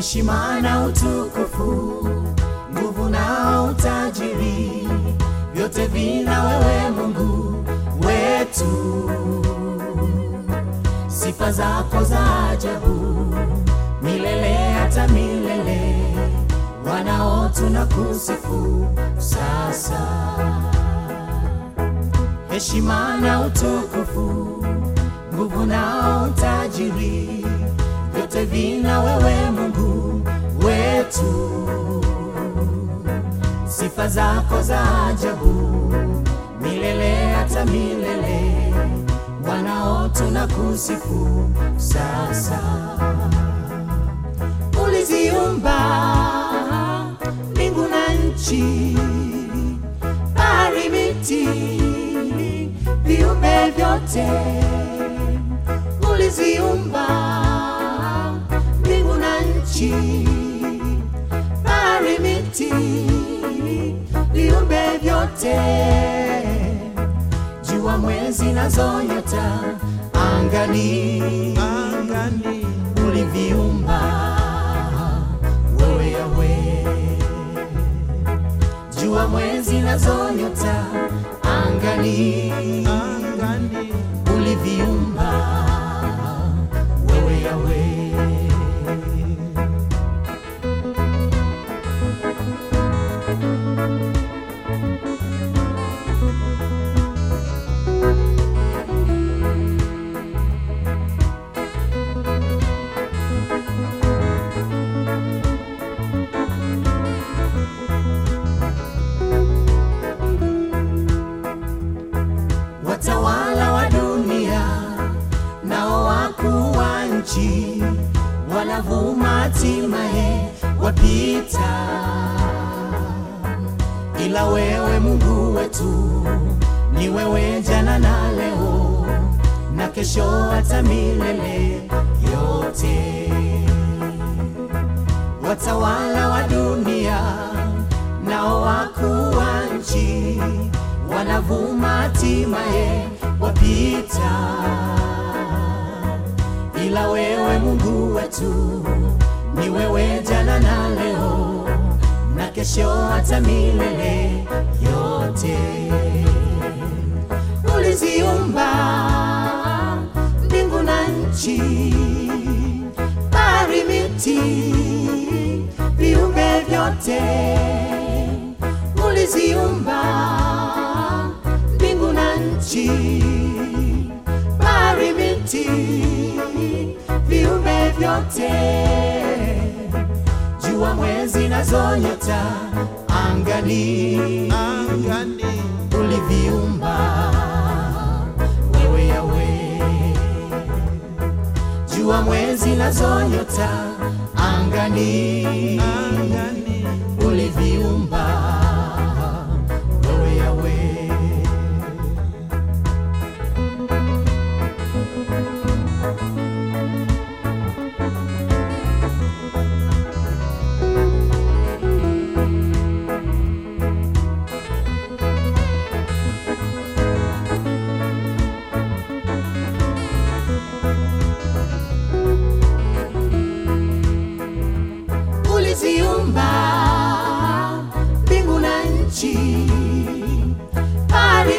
heshima na utukufu, nguvu na utajiri, vyote vina wewe Mungu wetu. Sifa zako za ajabu milele hata milele, wanao tunakusifu sasa. Heshima na utukufu, nguvu na utajiri, vyote vina wewe Mungu wetu. Sifa zako za ajabu milele hata milele, wanao tunakusifu sasa. Uliziumba mbingu na nchi, bahari, miti, viumbe vyote. Uliziumba mbingu na nchi, miti, viumbe vyote, jua, mwezi nazo nyota angani, angani wala wanavuma, hatimaye wapita, ila wewe Mungu wetu ni wewe, jana na leo na kesho, hata milele yote. Watawala wa dunia nao wakuu wa nchi wanavuma, hatimaye wapita, ila wewe Mungu wetu ni wewe, jana na leo na kesho, hata milele yote. Uliziumba mbingu na nchi, bahari, miti, viumbe vyote. Uliziumba vyote, jua, mwezi nazo nyota angani, angani. Uliviumba wewe Yawe, jua, mwezi nazo nyota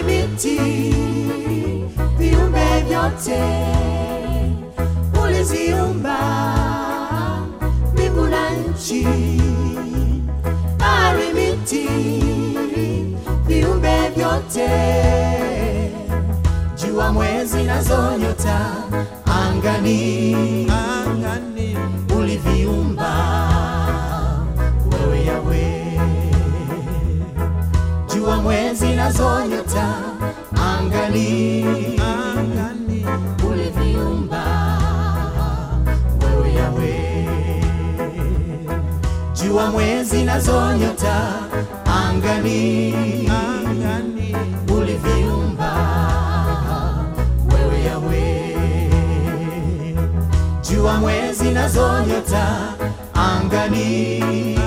miti, viumbe vyote. Uliziumba mbingu na nchi, bahari, miti, viumbe vyote, jua, mwezi na zonyota angani, angani zijazo nyota angani, angani uliviumba wewe Yawe, jua mwezi na zonyota angani, angani uliviumba wewe Yawe, jua mwezi nazo nyota angani